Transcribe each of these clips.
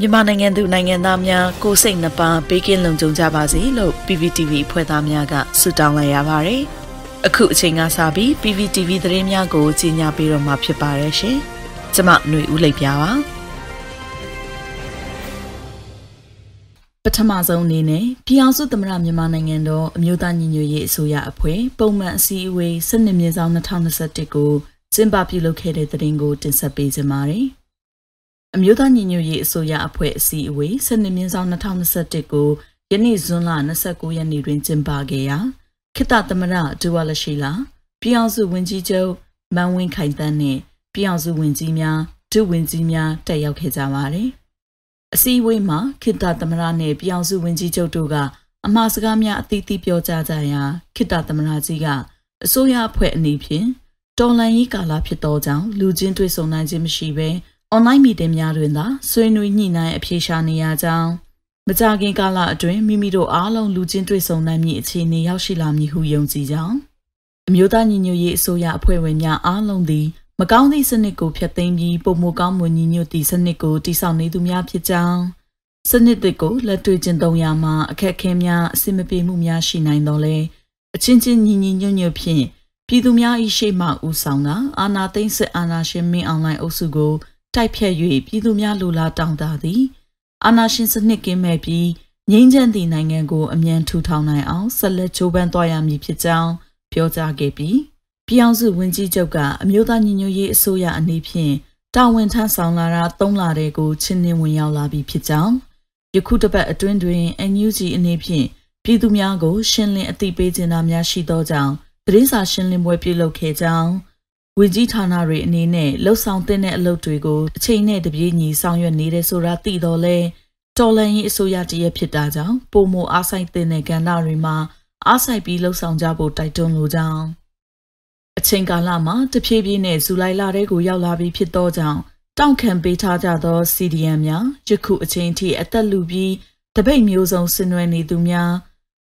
မြန်မာနိုင်ငံသူနိုင်ငံသားများကိုယ်စိတ်နှပါဘေးကင်းလုံခြုံကြပါစေလို့ PPTV ဖွဲ့သားများကဆုတောင်းလိုက်ရပါတယ်။အခုအချိန်ကစပြီး PPTV သတင်းများကိုကြီးညာပေးတော့မှာဖြစ်ပါတယ်ရှင်။ကျမຫນွေဦးလိပ်ပြပါပထမဆုံးအနေနဲ့ပြည်အောင်စုသမရမြန်မာနိုင်ငံတော်အမျိုးသားညီညွတ်ရေးအစိုးရအဖွဲ့ပုံမှန်အစည်းအဝေး12မြင်းဆောင်2021ကိုကျင်းပပြုလုပ်ခဲ့တဲ့သတင်းကိုတင်ဆက်ပေးကြပါမယ်။ အမျိုးသားညီညွတ်ရေးအစိုးရအဖွဲ့အစည်းအဝေး12မြင်းဆောင်2021ကိုယနေ့ဇွန်လ29ရက်နေ့တွင်ကျင်းပခဲ့ရာခိတသမရဒူဝါလရှိလာပြည်အောင်စုဝန်ကြီးချုပ်မန်ဝင်းခိုင်တန်းနှင့်ပြည်အောင်စုဝန်ကြီးများဒုဝန်ကြီးများတက်ရောက်ခဲ့ကြပါတယ်။အစည်းအဝေးမှာခိတသမရနှင့်ပြည်အောင်စုဝန်ကြီးချုပ်တို့ကအမှားစကားများအသီးသီးပြောကြားကြရာခိတသမရကြီးကအစိုးရအဖွဲ့အနေဖြင့်တော်လန်ရေးကာလဖြစ်သောကြောင့်လူချင်းတွေ့ဆုံနိုင်ခြင်းမရှိဘဲ အွန်လိုင်းမီတင်များတွင်သာဆွေးနွေးညှိနှိုင်းအပြေရှားနေရကြောင်းမကြာခင်ကာလအတွင်းမိမိတို့အားလုံးလူချင်းတွေ့ဆုံနိုင်မည့်အခြေအနေရောက်ရှိလာမည်ဟုယုံကြည်ကြောင်းအမျိုးသားညီညွတ်ရေးအစိုးရအဖွဲ့ဝင်များအားလုံးသည်မကောင်းသည့်စနစ်ကိုဖျက်သိမ်းပြီးပုံမကောင်းမွန်ညီညွတ်သည့်စနစ်ကိုတည်ဆောက်နေသူများဖြစ်ကြောင်းစနစ်တွေကိုလက်တွေ့ကျင့်သုံးရမှာအခက်အခဲများအဆင်မပြေမှုများရှိနိုင်တော့လဲအချင်းချင်းညီညီညွတ်ညွတ်ဖြင့်ပြည်သူများ၏ရှေ့မှဦးဆောင်ကအာဏာသိမ်းစစ်အာဏာရှင်မင်းအွန်လိုင်းအုပ်စုကို တိုက်ဖြတ်၍ပြည်သူများလိုလားတောင်းတသည်အာဏာရှင်စနစ်ကင်းမဲ့ပြီးငြိမ်းချမ်းသည့်နိုင်ငံကိုအမြန်ထူထောင်နိုင်အောင်ဆက်လက်ကြိုးပမ်းသွားရမည်ဖြစ်ကြောင်းပြောကြားခဲ့ပြီးပြည်အောင်စုဝန်ကြီးချုပ်ကအမျိုးသားညီညွတ်ရေးအစိုးရအနေဖြင့်တာဝန်ထမ်းဆောင်လာတာ၃လတည်းကိုချင်းနှင်းဝင်ရောက်လာပြီဖြစ်ကြောင်းယခုတစ်ပတ်အတွင်းတွင် NUG အနေဖြင့်ပြည်သူများကိုရှင်းလင်းအသိပေးခြင်းသားများရှိသောကြောင့်သတင်းစာရှင်းလင်းပွဲပြုလုပ်ခဲ့ကြောင်း ဝန်ကြီးဌာနတွေအနေနဲ့လှုပ်ဆောင်တဲ့အလုပ်တွေကိုအချိန်နဲ့တပြေးညီဆောင်ရွက်နေတဲ့ဆိုတာသိတော့လဲတော်လန်ရေးအစိုးရတည်းရဖြစ်တာကြောင့်ပုံမအားဆိုင်တဲ့ကဏ္ဍတွေမှာအားဆိုင်ပြီးလှုပ်ဆောင်ကြဖို့တိုက်တွန်းလိုကြောင်းအချိန်ကာလမှာတဖြည်းဖြည်းနဲ့ဇူလိုင်လထဲကိုရောက်လာပြီးဖြစ်သောကြောင့်တောင့်ခံပေးထားကြသော CDM များယခုအချိန်ထိအသက်လူပြီးတပိတ်မျိုးစုံဆင်နွှဲနေသူများ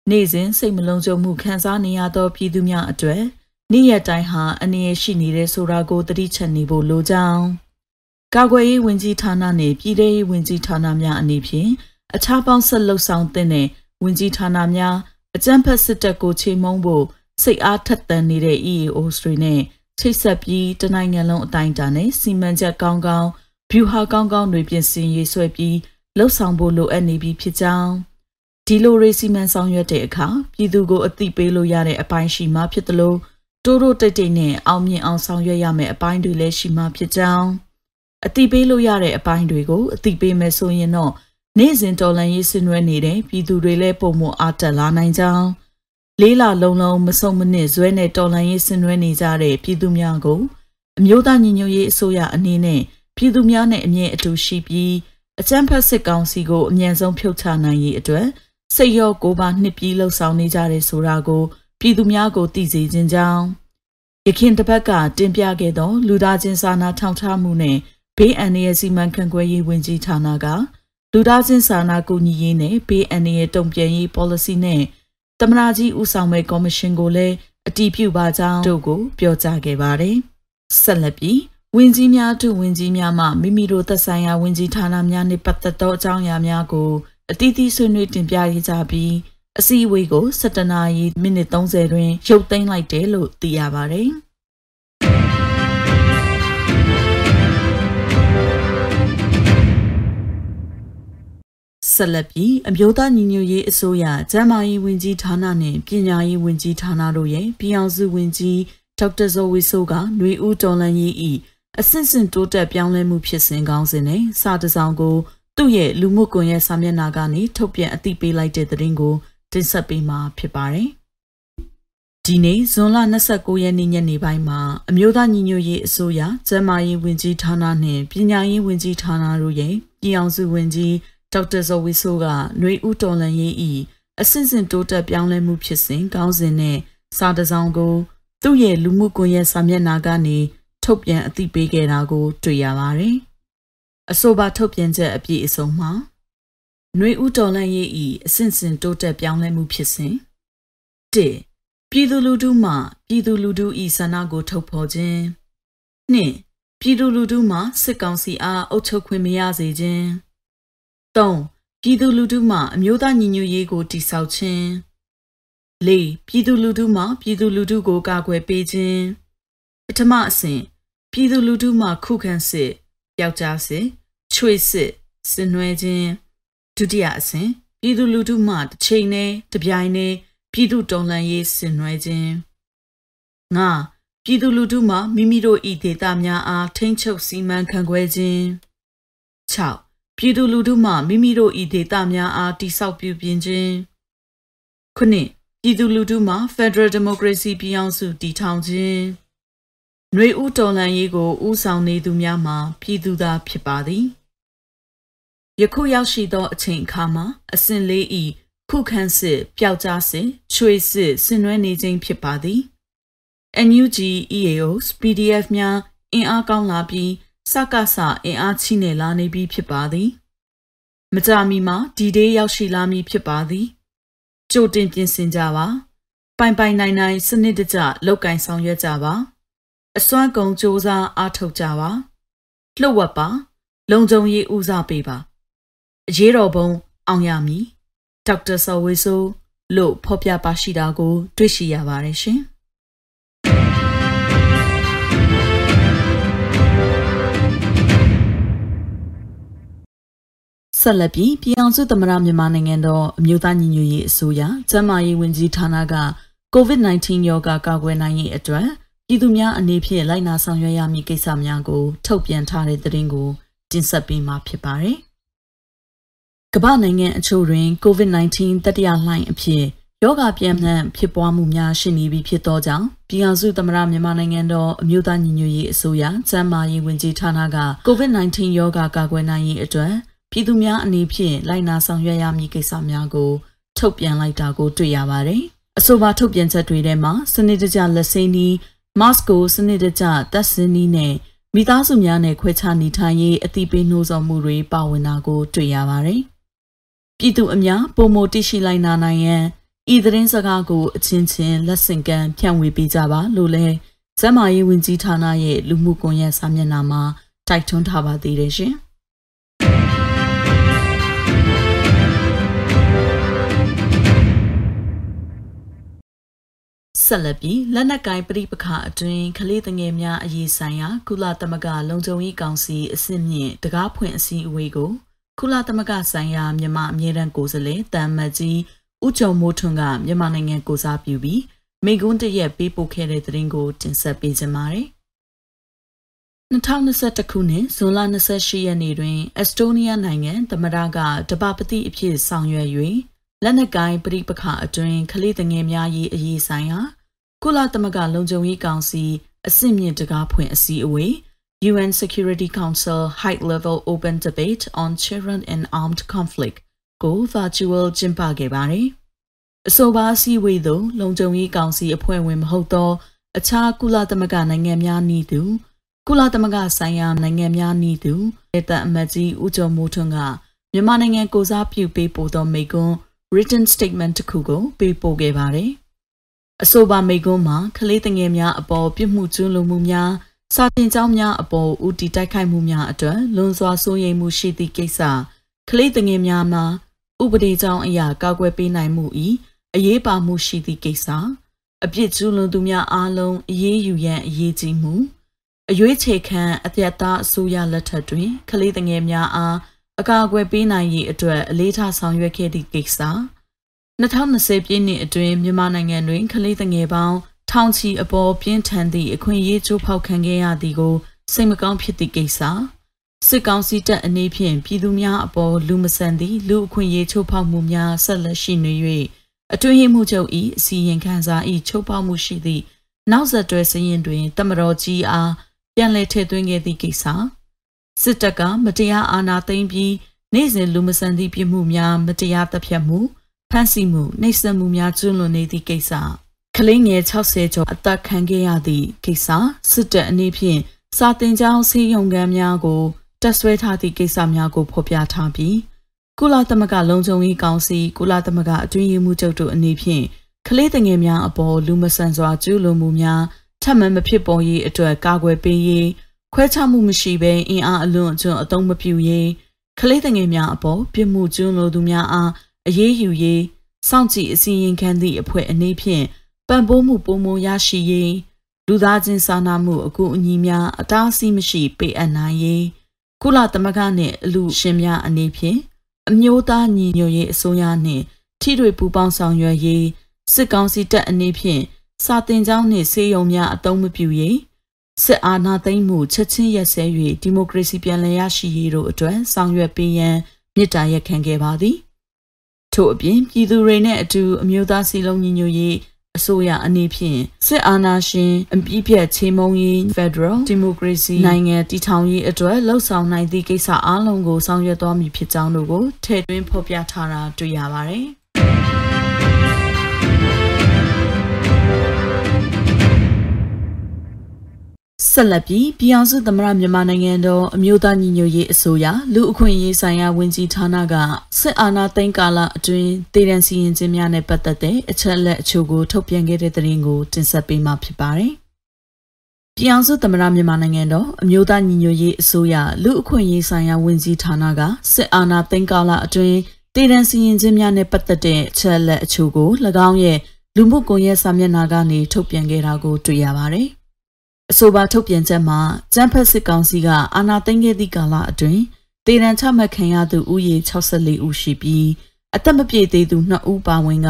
နေ့စဉ်စိတ်မလုံးကြုံမှုခံစားနေရသောပြည်သူများအတွက် နေ့ရက်တိုင်းဟာအနေရရှိနေတဲ့ဆိုတာကိုသတိချက်နေဖို့လိုကြောင်းကာကွယ်ရေးဝန်ကြီးဌာနနဲ့ပြည်ထရေးဝန်ကြီးဌာနများအနေဖြင့်အခြားပေါင်းဆက်လှုပ်ဆောင်တဲ့ဝန်ကြီးဌာနများအကြမ်းဖက်စစ်တပ်ကိုချေမှုန်းဖို့စိတ်အားထက်သန်နေတဲ့ EAOs တွေနဲ့ချိတ်ဆက်ပြီးတနိုင်ငံလုံးအတိုင်းအတာနဲ့စီမံချက်ကောင်းကောင်းဗျူဟာကောင်းကောင်းတွေပြင်ဆင်ရေးဆွဲပြီးလှုပ်ဆောင်ဖို့လိုအပ်နေပြီဖြစ်ကြောင်းဒီလိုရေးစီမံဆောင်ရွက်တဲ့အခါပြည်သူကိုအသိပေးလို့ရတဲ့အပိုင်းရှိမှဖြစ်တယ်လို့ တိုးတိုးတိတ်တိတ်နဲ့အောင်မြင်အောင်ဆောင်ရွက်ရမယ့်အပိုင်းတွေလည်းရှိမှဖြစ်ကြောင်းအတိပေးလို့ရတဲ့အပိုင်းတွေကိုအတိပေးမယ်ဆိုရင်တော့နေ့စဉ်တော်လန်ရေးဆင်နွှဲနေတဲ့ပြည်သူတွေလည်းပုံမအားတက်လာနိုင်ကြောင်းလေးလာလုံးလုံးမစုံမနစ်ဇွဲနဲ့တော်လန်ရေးဆင်နွှဲနေကြတဲ့ပြည်သူများကိုအမျိုးသားညီညွတ်ရေးအစိုးရအနေနဲ့ပြည်သူများနဲ့အမြဲအတူရှိပြီးအကြမ်းဖက်စစ်ကောင်စီကိုအမြန်ဆုံးဖြုတ်ချနိုင်ရေးအတွက်စိတ်ရောကိုယ်ပါနှစ်ပြီးလှုပ်ဆောင်နေကြတယ်ဆိုတာကို ပြည်သူများကိုသိစေခြင်းကြောင့်ရခင်တစ်ပတ်ကတင်ပြခဲ့သော လူသားချင်းစာနာထောက်ထားမှုနဲ့ဘေးအန္တရာယ်စီမံခန့်ခွဲရေးဝန်ကြီးဌာနကလူသားချင်းစာနာကူညီရေးနဲ့ဘေးအန္တရာယ်တုံ့ပြန်ရေး policy နဲ့တမနာကြီးဦးဆောင်မဲ့ကော်မရှင်ကိုလည်းအတည်ပြုပါကြောင်းတို့ကိုပြောကြားခဲ့ပါတယ်။ဆက်လက်ပြီးဝင်ကြီးများတို့ဝင်ကြီးများမှမိမိတို့သက်ဆိုင်ရာဝင်ကြီးဌာနများနှင့်ပတ်သက်သောအကြောင်းအရာများကိုအသီးသီးဆွေးနွေးတင်ပြရကြပြီး အစည်းအဝေးကို17နာရီမိနစ်30တွင်ရုပ်သိမ်းလိုက်တယ်လို့သိရပါတယ်။ဆက်လက်ပြီးအမျိုးသားညီညွတ်ရေးအစိုးရကျန်းမာရေးဝန်ကြီးဌာနနှင့်ပညာရေးဝန်ကြီးဌာနတို့ရဲ့ပြည်အောင်စုဝန်ကြီးဒေါက်တာဇော်ဝီဆိုးကຫນွေဦးတော်လန်ရေး၏အဆင့်ဆင့်တိုးတက်ပြောင်းလဲမှုဖြစ်စဉ်ကောင်းစဉ်နဲ့စာတစောင်ကိုသူ့ရဲ့လူမှုကွန်ရက်စာမျက်နှာကနေထုတ်ပြန်အသိပေးလိုက်တဲ့သတင်းကို တင်ဆက်ပေးမှာဖြစ်ပါတယ်။ဒီနေ့ဇွန်လ29ရက်နေ့ညနေပိုင်းမှာအမျိုးသားညီညွတ်ရေးအစိုးရကျန်းမာရေးဝန်ကြီးဌာနနှင့်ပညာရေးဝန်ကြီးဌာနတို့ရဲ့ပြည်အောင်စုဝန်ကြီးဒေါက်တာဇော်ဝီဆိုးကຫນွေဦးတော်လန်ရေးဤအစစ်စစ်တိုးတက်ပြောင်းလဲမှုဖြစ်စဉ်ကောင်းစဉ်နဲ့စာတစောင်ကို သူ့ရဲ့လူမှုကွန်ရက်စာမျက်နှာကနေထုတ်ပြန်အသိပေးခဲ့တာကို တွေ့ရပါတယ်။အဆိုပါထုတ်ပြန်ချက်အပြည့်အစုံမှာ ຫນွေဦးတော်လန့်ရေးဤအဆင့်ဆင့်တိုးတက်ပြောင်းလဲမှုဖြစ်စဉ်၁ပြည်သူလူထုမှပြည်သူလူထုဤဆန္ဒကိုထုတ်ဖော်ခြင်း၂ပြည်သူလူထုမှစစ်ကောင်စီအားအုပ်ချုပ်ခွင့်မရစေခြင်း3ပြည်သူလူထုမှအမျိုးသားညီညွတ်ရေးကိုတည်ဆောက်ခြင်း၄ပြည်သူလူထုမှပြည်သူလူထုကိုကာကွယ်ပေးခြင်းပထမအဆင့်ပြည်သူလူထုမှခုခံစစ်ပျောက်ကြားစစ်ချွေစစ်ဆင်နွှဲခြင်း ဒုတိယအဆင့်ပြည်သူလူထုမှတစ်ချိန်နဲ့တပြိုင်တည်းပြည်သူတော်လှန်ရေးဆင်နွှဲခြင်းငါပြည်သူလူထုမှမိမိတို့ဤဒေသများအားထိန်းချုပ်စီမံခန့်ခွဲခြင်း6ပြည်သူလူထုမှမိမိတို့ဤဒေသများအားတိဆောက်ပြုပြင်ခြင်း9ပြည်သူလူထုမှ Federal Democracy ပြည်အောင်စုတည်ထောင်ခြင်းຫນွေဦးတော်လှန်ရေးကိုဦးဆောင်နေသူများမှာပြည်သူသားဖြစ်ပါသည် ယခုရောက်ရှိသောအချိန်အခါမှာအစဉ်လေးဤခုခံစစ်ပျောက်ကြားစစ်ချွေစစ်ဆင်နွှဲနေခြင်းဖြစ်ပါသည် NUG EAOs PDF များအင်အားကောင်းလာပြီးစကစအင်အားချိနေလာနေပြီဖြစ်ပါသည်မကြမီမှာဒီဒေးရောက်ရှိလာမည်ဖြစ်ပါသည်ကြိုတင်ပြင်ဆင်ကြပါပိုင်ပိုင်နိုင်နိုင်စနစ်တကျလောက်ကင်ဆောင်ရွက်ကြပါအစွမ်းကုန်စ조사အားထုတ်ကြပါလှုပ်ဝက်ပါ လုံခြုံရေးဦးစားပေးပါ အရေးတော်ပုံအောင်ရမည်ဒေါက်တာဆော်ဝေဆိုးလို့ဖော်ပြပါရှိတာကို တွေ့ရှိရပါတယ်ရှင်ဆက်လက်ပြီးပြည်အောင်စုသမ္မတမြန်မာနိုင်ငံတော်အမျိုးသားညီညွတ်ရေးအစိုးရကျန်းမာရေးဝန်ကြီးဌာနက COVID-19 ရောဂါကာကွယ်နိုင်ရေးအတွက်ပြည်သူများအနေဖြင့်လိုက်နာဆောင်ရွက်ရမည့်ကိစ္စများကို ထုတ်ပြန်ထားတဲ့သတင်းကိုတင်ဆက်ပေးမှာဖြစ်ပါတယ်။ ကမ္ဘာနိုင်ငံအချို့တွင် COVID-19 တတိယလှိုင်းအဖြစ်ယောဂပြန့်နှံ့ဖြစ်ပွားမှုများရှိနေပြီဖြစ်သောကြောင့်ပြည်အောင်စုသမ္မတမြန်မာနိုင်ငံတော်အမျိုးသားညီညွတ်ရေးအစိုးရကျန်းမာရေးဝန်ကြီးဌာနက COVID-19 ရောဂါကာကွယ်နိုင်ရေးအတွက်ပြည်သူများအနေဖြင့်လိုက်နာဆောင်ရွက်ရမည့်ကိစ္စများကို ထုတ်ပြန်လိုက်တာကိုတွေ့ရပါတယ်။အဆိုပါထုတ်ပြန်ချက်တွေထဲမှာစနစ်တကျလက်စိမ်းနီးမတ်ကိုစနစ်တကျတပ်စင်းနီးနဲ့မိသားစုများနဲ့ခွဲခြားနေထိုင်ရေးအသိပေးနှိုးဆော်မှုတွေပါဝင်တာကိုတွေ့ရပါတယ်။ ပြည်သူအများပုံမတိရှိလိုက်နာနိုင်ရန်ဤသတင်းစကားကိုအချင်းချင်းလက်ဆင့်ကမ်းဖြန့်ဝေပေးကြပါလို့လဲစမ်းမာရေးဝန်ကြီးဌာနရဲ့လူမှုကွန်ရက်စာမျက်နှာမှာတိုက်တွန်းထားပါသေးတယ်ရှင်။ဆက်လက်ပြီးလက်နက်ကိုင်ပြိပခအတွင်းကလေးငယ်များအရေးဆိုင်ရာကုလသမဂ္ဂလုံခြုံရေးကောင်စီအဆင့်မြင့်တကားဖွင့်အစည်းအဝေးကို ကုလသမဂ္ဂဆိုင်ရာမြန်မာအမြဲတမ်းကိုယ်စားလှယ်တမ်မတ်ကြီးဦးကျော်မိုးထွန်းကမြန်မာနိုင်ငံကိုစားပြုပြီးမိကွန်းတရက်ပေးပို့ခဲ့တဲ့သတင်းကိုတင်ဆက်ပေးကြပါမယ်။2021ခုနှစ်ဇွန်လ28ရက်နေ့တွင်အက်စတိုးနီးယားနိုင်ငံသမ္မတကတပပတိအဖြစ်ဆောင်ရွက်၍လက်နက်ကိုင်ပြိပခအတွင်းကလေးငယ်များရေးအရေးဆိုင်ရာကုလသမဂ္ဂလုံခြုံရေးကောင်စီအဆင့်မြင့်တကားဖွင့်အစည်းအဝေး UN Security Council High Level Open Debate on Children in Armed Conflict ကို virtual ကျင်းပခဲ့ပါတယ်။အဆိုပါအစည်းအဝေးသို့လုံခြုံရေးကောင်စီအဖွဲ့ဝင်မဟုတ်သော အခြားကုလသမဂ္ဂနိုင်ငံများနည်းတူကုလသမဂ္ဂဆိုင်ရာနိုင်ငံများနည်းတူဒေသအမတ်ကြီးဦးကျော်မိုးထွန်းကမြန်မာနိုင်ငံကိုစားပြုပေးပို့သောမိကွန်း written statement တစ်ခုကိုပေးပို့ခဲ့ပါတယ်။အဆိုပါမိကွန်းမှာကလေးငယ်များအပေါ်ပြစ်မှုကျူးလွန်မှုများ စာတင်ကြောင်းများအပေါ်ဦးတည်တိုက်ခိုက်မှုများအတွက်လွန်စွာစိုးရိမ်မှုရှိသည့်ကိစ္စကလေးငယ်များမှာဥပဒေကြောင်းအရာကာကွယ်ပေးနိုင်မှု၏အရေးပါမှုရှိသည့်ကိစ္စအပြစ်ကျူးလွန်သူများအားလုံးအရေးယူရန်အရေးကြီးမှုအရွေးချယ်ခံအသက်သားအစိုးရလက်ထက်တွင်ကလေးငယ်များအားအကာအကွယ်ပေးနိုင်ရေးအတွက်အလေးထားဆောင်ရွက်ခဲ့သည့်ကိစ္စ2020ပြည့်နှစ်အတွင်းမြန်မာနိုင်ငံတွင်ကလေးငယ်ပေါင်း ထောင်ချီအပေါ်ပြင်းထန်သည့်အခွင့်အရေးချိုးဖောက်ခံခဲ့ရသည်ကိုစိတ်မကောင်းဖြစ်သည့်ကိစ္စစစ်ကောင်စီတပ်အနေဖြင့်ပြည်သူများအပေါ်လူမဆန်သည့်လူအခွင့်အရေးချိုးဖောက်မှုများဆက်လက်ရှိနေ၍အတွင်းမှုချုပ်၏အစီရင်ခံစာ၏ချိုးဖောက်မှုရှိသည့်နောက်ဆက်တွဲစရင်တွင်တမတော်ကြီးအားပြန်လည်ထည့်သွင်းခဲ့သည့်ကိစ္စစစ်တပ်ကမတရားအာဏာသိမ်းပြီးနေ့စဉ်လူမဆန်သည့်ပြစ်မှုများမတရားတပ်ဖြတ်မှုဖမ်းဆီးမှုနှိပ်စက်မှုများကျူးလွန်နေသည့်ကိစ္စ ကလေးငယ်60ကျော်အသက်ခံခဲ့ရသည့်ကိစ္စစစ်တပ်အနေဖြင့်စာတင်ကြောင်းစီးရုံကမ်းများကိုတက်ဆွဲထားသည့်ကိစ္စများကိုဖော်ပြထားပြီးကုလသမဂ္ဂလုံခြုံရေးကောင်စီကုလသမဂ္ဂအတွင်းရေးမှူးချုပ်တို့အနေဖြင့်ကလေးငယ်များအပေါ်လူမဆန်စွာကျူးလွန်မှုများထပ်မံမဖြစ်ပေါ်ရေးအတွက်ကာကွယ်ပေးရေးခွဲခြားမှုမရှိဘဲအင်အားအလွန်အကျွံအသုံးမပြုရေးကလေးငယ်များအပေါ်ပြစ်မှုကျူးလွန်သူများအားအရေးယူရေးစောင့်ကြည့်အစီရင်ခံသည့်အဖွဲ့အနေဖြင့် ပံ့ပိုးမှုပုံမရရှိရေးလူသားချင်းစာနာမှုအကူအညီများအတားအဆီးမရှိပေးအပ်နိုင်ရေးကုလသမဂ္ဂနှင့်အလူရှင်များအနေဖြင့်အမျိုးသားညီညွတ်ရေးအစိုးရနှင့်ထိတွေ့ပူးပေါင်းဆောင်ရွက်ရေးစစ်ကောင်စီတပ်အနေဖြင့်စာတင်ကြောင်းနှင့်ဆေးရုံများအသုံးမပြုရေးစစ်အာဏာသိမ်းမှုချက်ချင်းရက်စဲ၍ဒီမိုကရေစီပြန်လည်ရရှိရေးတို့အတွက်ဆောင်ရွက်ပေးရန်မြစ်တာရက်ခံခဲ့ပါသည်ထို့အပြင်ပြည်သူတွေနဲ့အတူအမျိုးသားစီလုံးညီညွတ်ရေး အစိုးရအနေဖြင့်စစ်အာဏာရှင်အပြည့်ပြတ်ချေမှုန်းရေး Federal Democracy နိုင်ငံတည်ထောင်ရေးအတွက်လှုံ့ဆော်နိုင်သည့်ကိစ္စအလုံးကိုဆောင်ရွက်သွားမည်ဖြစ်ကြောင်းတို့ကိုထည့်သွင်းဖော်ပြထားတာတွေ့ရပါတယ်။ ဆက်လက်ပြီးပြည်အောင်စုသမရမြန်မာနိုင်ငံတော်အမျိုးသားညီညွတ်ရေးအစိုးရလူအခွင့်အရေးဆိုင်ရာဝန်ကြီးဌာနကစစ်အာဏာသိမ်းကာလအတွင်းတည်တံစီရင်ခြင်းများနဲ့ပတ်သက်တဲ့အချက်အလက်အချို့ကိုထုတ်ပြန်ခဲ့တဲ့သတင်းကိုတင်ဆက်ပေးမှာဖြစ်ပါတယ်။ပြည်အောင်စုသမရမြန်မာနိုင်ငံတော်အမျိုးသားညီညွတ်ရေးအစိုးရလူအခွင့်အရေးဆိုင်ရာဝန်ကြီးဌာနကစစ်အာဏာသိမ်းကာလအတွင်းတည်တံစီရင်ခြင်းများနဲ့ပတ်သက်တဲ့အချက်အလက်အချို့ကို၎င်းရဲ့လူမှုကွန်ရက်စာမျက်နှာကနေထုတ်ပြန်ခဲ့တာကိုတွေ့ရပါတယ်။ အဆိုပါထုတ်ပြန်ချက်မှာကျန်းဖက်စစ်ကောင်စီကအာဏာသိမ်းခဲ့သည့်ကာလအတွင်းတည်တံချမှတ်ခံရသူဦးရေ64ဦးရှိပြီးအသက်မပြည့်သေးသူ2ဦးပါဝင်က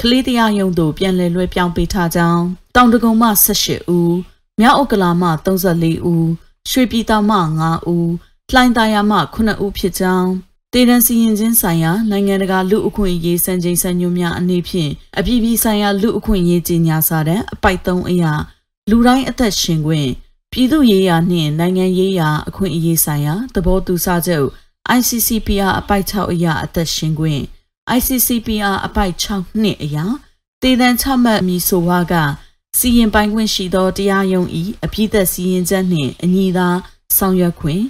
ကလေးတရားရုံးသို့ပြန်လည်လွှဲပြောင်းပေးထားကြောင်းတောင်တကုံမှ18ဦးမြောက်ဥက္ကလာမှ34ဦးရွှေပြည်တောင်မှ9ဦးလှိုင်းသာယာမှ9ဦးဖြစ်ကြောင်းတေဒန်စီရင်ချင်းဆိုင်ရာနိုင်ငံတကာလူအခွင့်အရေးစံချိန်စံညွှန်းများအနေဖြင့်အပြည်ပြည်ဆိုင်ရာလူအခွင့်အရေးကြီးညာစာတမ်းအပိုက်3အရာ လူတိုင်းအသက်ရှင်ခွင့်ပြည်သူရေးရာနှင့်နိုင်ငံရေးရာအခွင့်အရေးဆိုင်ရာသဘောတူစာချုပ် ICCPR အပိုက်6အရာအသက်ရှင်ခွင့် ICCPR အပိုက်6နှစ်အရာတည်တံ့ချမှတ်မည်ဆိုပါကစီရင်ပိုင်ခွင့်ရှိသောတရားရုံး၏အပြည့်သက်စီရင်ချက်နှင့်အညီသာဆောင်ရွက်ခွင့်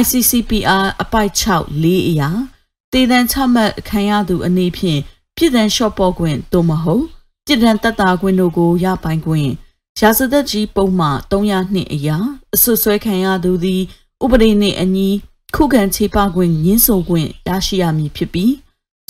ICCPR အပိုက်6လေးအရာတည်တံ့ချမှတ်ခံရသူအနေဖြင့်ပြည်ထန်လျှော့ပေါ့ခွင့်သို့မဟုတ်ပြည်ထန်တက်တာခွင့်တို့ကိုရပိုင်ခွင့် ရာဇသက်ကြီးပုံမှ302အရာအဆွဆွဲခံရသူသည်ဥပဒေနှင့်အညီခုခံခြေပခွင့်ညှင်းဆိုခွင့်ရရှိရမည်ဖြစ်ပြီး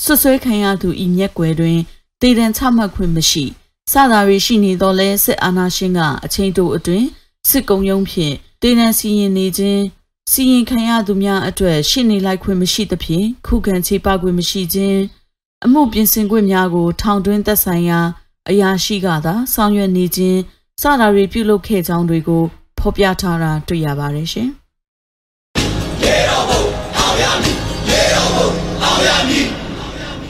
ဆွဆွဲခံရသူဤမျက်ွယ်တွင်တည်တံချမှတ်ခွင့်မရှိစတာတွေရှိနေတော့လဲစစ်အာဏာရှင်ကအချိန်တိုအတွင်းစစ်ကုံရုံးဖြင့်တည်တံစီရင်နေခြင်းစီရင်ခံရသူများအတွက်ရှင်းနေလိုက်ခွင့်မရှိသဖြင့်ခုခံခြေပခွင့်မရှိခြင်းအမှုပြင်ဆင်ခွင့်များကိုထောင်တွင်းသက်ဆိုင်ရာအရာရှိကသာဆောင်ရွက်နေခြင်း စတာတွေပြုလုပ်ခဲ့ကြောင်းတွေကိုဖော်ပြထားတာတွေ့ရပါတယ်ရှင်။ရေတော်ဘုံအောင်ရမည်ရေတော်ဘုံအောင်ရမည်